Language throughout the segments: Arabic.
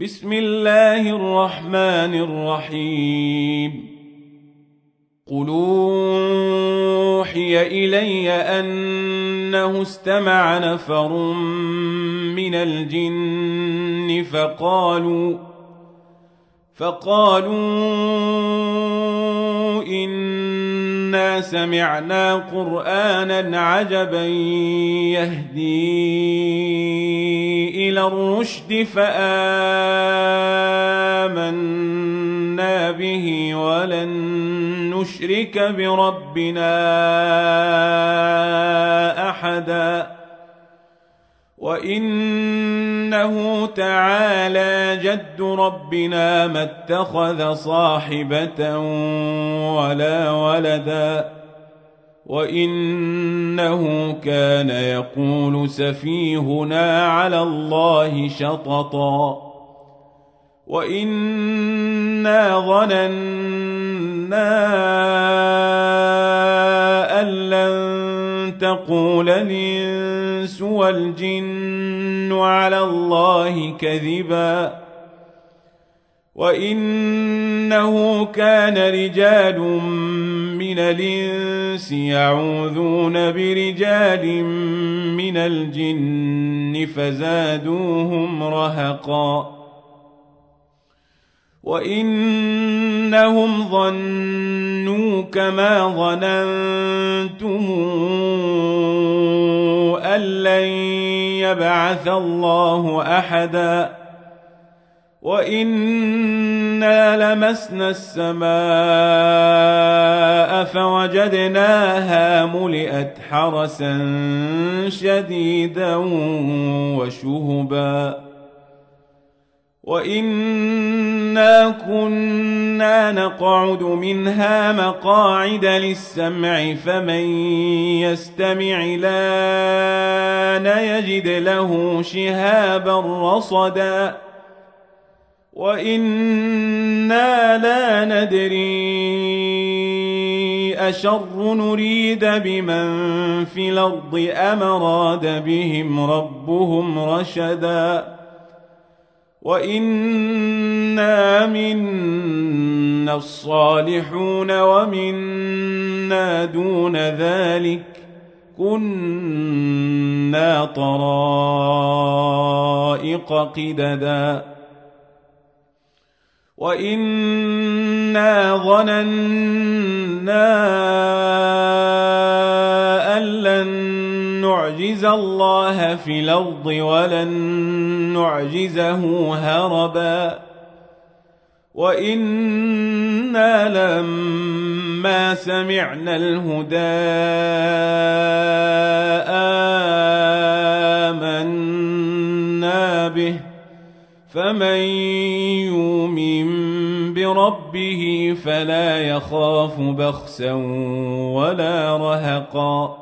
بسم الله الرحمن الرحيم. قل اوحي الي انه استمع نفر من الجن فقالوا فقالوا انا سمعنا قرانا عجبا يهدي إلى الرشد فامنا به ولن نشرك بربنا احدا وانه تعالى جد ربنا ما اتخذ صاحبه ولا ولدا وانه كان يقول سفيهنا على الله شططا وانا ظننا ان لن تقول الانس والجن على الله كذبا وإنه كان رجال من الإنس يعوذون برجال من الجن فزادوهم رهقا وإنهم ظنوا كما ظننتم ان لن يبعث الله أحدا. وإنا لمسنا السماء فوجدناها ملئت حرسا شديدا وشهبا. وانا كنا نقعد منها مقاعد للسمع فمن يستمع لأن يجد له شهابا رصدا وأنا لا ندري اشر نريد بمن في ام اراد بهم ربهم رشدا وانا منا الصالحون ومنا دون ذلك كنا طرائق قددا وانا ظننا الله في الأرض ولن نعجزه هربا وأنا لما سمعنا الهدى امنا به فمن يؤمن بربه فلا يخاف بخسا ولا رهقا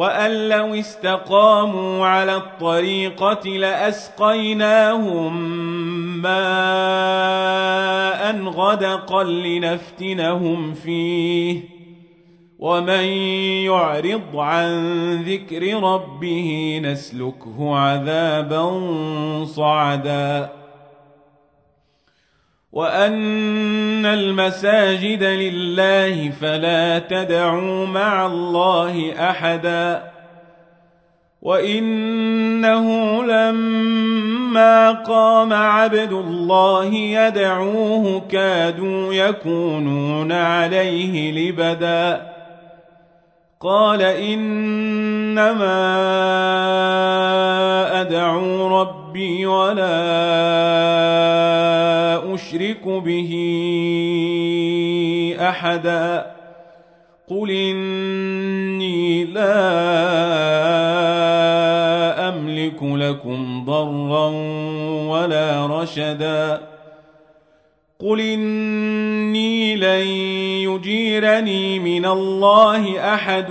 وان لو استقاموا على الطريقة لاسقيناهم ماء غدقا لنفتنهم فيه ومن يعرض عن ذكر ربه نسلكه عذابا صعدا وان المساجد لله فلا تدعوا مع الله احدا وانه لما قام عبد الله يدعوه كادوا يكونون عليه لبدا قال انما ادعو ربي ولا اشرك به أحدا. قل إني لا أملك لكم ضرا ولا رشدا. قل إني لن يجيرني من الله أحد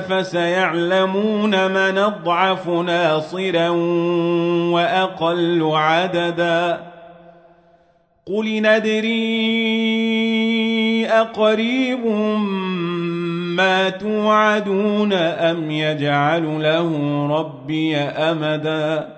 فسيعلمون من أضعف ناصرا وأقل عددا. قل ندري أقريب ما توعدون أم يجعل له ربي أمدا.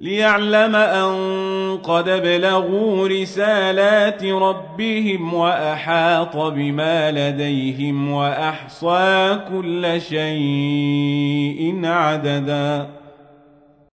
ليعلم أن قد بلغوا رسالات ربهم وأحاط بما لديهم وأحصى كل شيء عددا